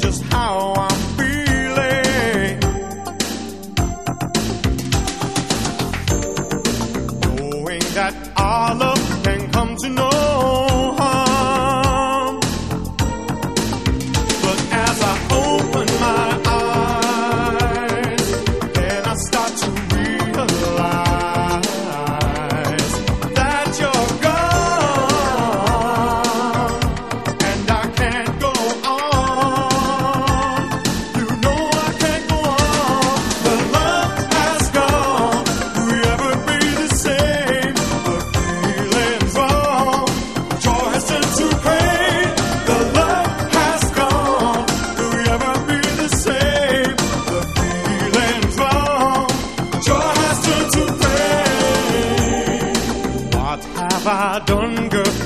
just how I'm feeling. Knowing that all of have I done, girl?